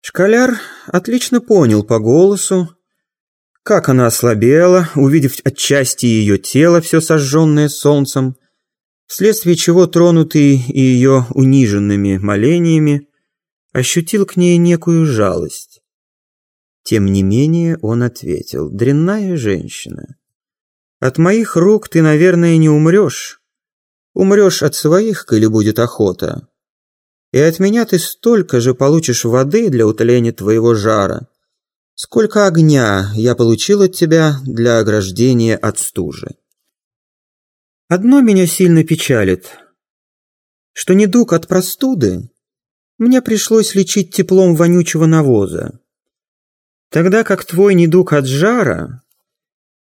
Школяр отлично понял по голосу, как она ослабела, увидев отчасти ее тело, все сожженное солнцем, вследствие чего тронутый и ее униженными молениями, ощутил к ней некую жалость. Тем не менее он ответил, «Дрянная женщина, от моих рук ты, наверное, не умрешь. Умрешь от своих, коли будет охота. И от меня ты столько же получишь воды для утоления твоего жара, сколько огня я получил от тебя для ограждения от стужи. Одно меня сильно печалит, что недуг от простуды мне пришлось лечить теплом вонючего навоза, тогда как твой недуг от жара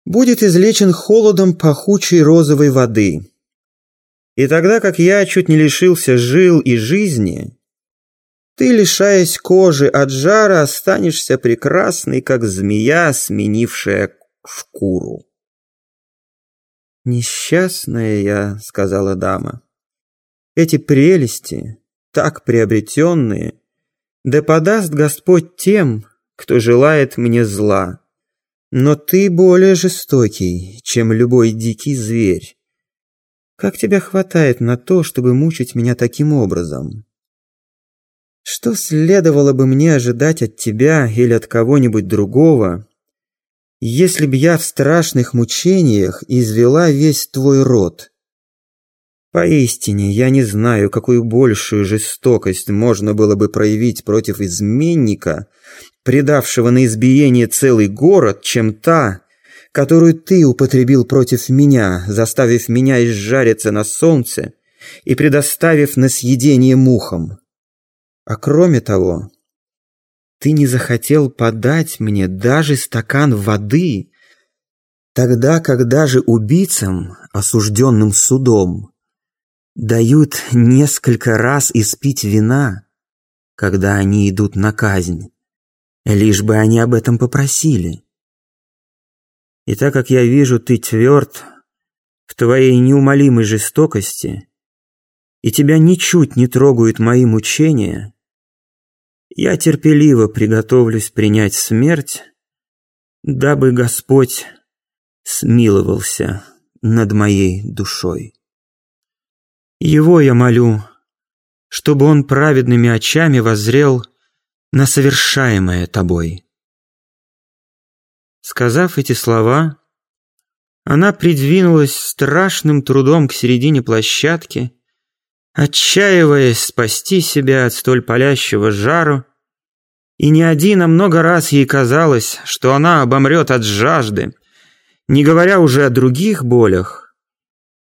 будет излечен холодом пахучей розовой воды. И тогда как я чуть не лишился жил и жизни, ты, лишаясь кожи от жара, останешься прекрасной, как змея, сменившая шкуру. «Несчастная я», — сказала дама. «Эти прелести, так приобретенные, да подаст Господь тем, кто желает мне зла. Но ты более жестокий, чем любой дикий зверь. Как тебя хватает на то, чтобы мучить меня таким образом? Что следовало бы мне ожидать от тебя или от кого-нибудь другого, если б я в страшных мучениях извела весь твой род? Поистине, я не знаю, какую большую жестокость можно было бы проявить против изменника, предавшего на избиение целый город, чем та, которую ты употребил против меня, заставив меня изжариться на солнце и предоставив на съедение мухам. А кроме того, ты не захотел подать мне даже стакан воды, тогда, когда же убийцам, осужденным судом, дают несколько раз испить вина, когда они идут на казнь лишь бы они об этом попросили. И так как я вижу, ты тверд в твоей неумолимой жестокости, и тебя ничуть не трогают мои мучения, я терпеливо приготовлюсь принять смерть, дабы Господь смиловался над моей душой. Его я молю, чтобы он праведными очами воззрел на совершаемое тобой. Сказав эти слова, она придвинулась страшным трудом к середине площадки, отчаиваясь спасти себя от столь палящего жару, и не один, а много раз ей казалось, что она обомрет от жажды, не говоря уже о других болях,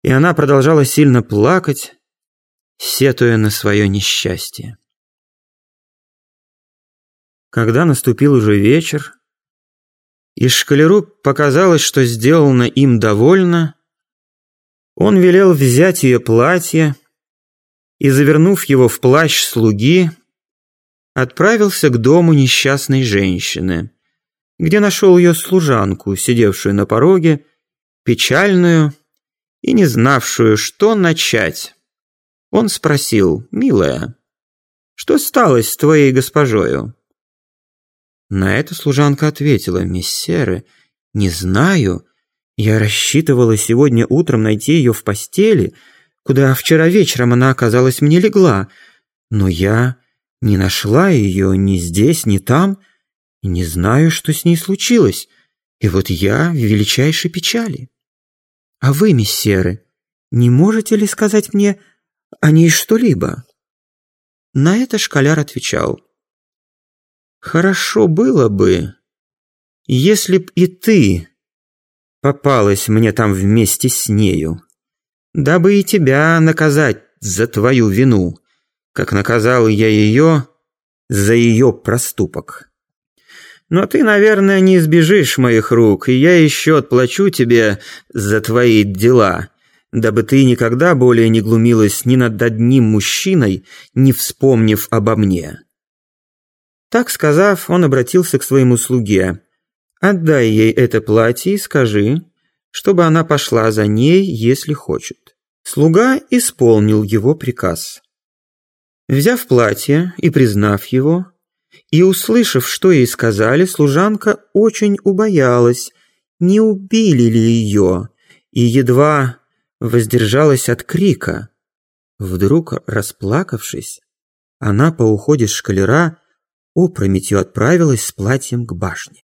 и она продолжала сильно плакать, сетуя на свое несчастье. Когда наступил уже вечер, и шкалеру показалось, что сделано им довольно, он велел взять ее платье и, завернув его в плащ слуги, отправился к дому несчастной женщины, где нашел ее служанку, сидевшую на пороге, печальную и не знавшую, что начать. Он спросил, «Милая, что стало с твоей госпожою?» На это служанка ответила, «Мессеры, не знаю. Я рассчитывала сегодня утром найти ее в постели, куда вчера вечером она оказалась мне легла, но я не нашла ее ни здесь, ни там, и не знаю, что с ней случилось, и вот я в величайшей печали. А вы, мессеры, не можете ли сказать мне о ней что-либо?» На это школяр отвечал, Хорошо было бы, если б и ты попалась мне там вместе с нею, дабы и тебя наказать за твою вину, как наказал я ее за ее проступок. Но ты, наверное, не избежишь моих рук, и я еще отплачу тебе за твои дела, дабы ты никогда более не глумилась ни над одним мужчиной, не вспомнив обо мне. Так сказав, он обратился к своему слуге. «Отдай ей это платье и скажи, чтобы она пошла за ней, если хочет». Слуга исполнил его приказ. Взяв платье и признав его, И, услышав, что ей сказали, служанка очень убоялась, не убили ли ее, и едва воздержалась от крика. Вдруг, расплакавшись, она по уходе шкалера опрометью отправилась с платьем к башне.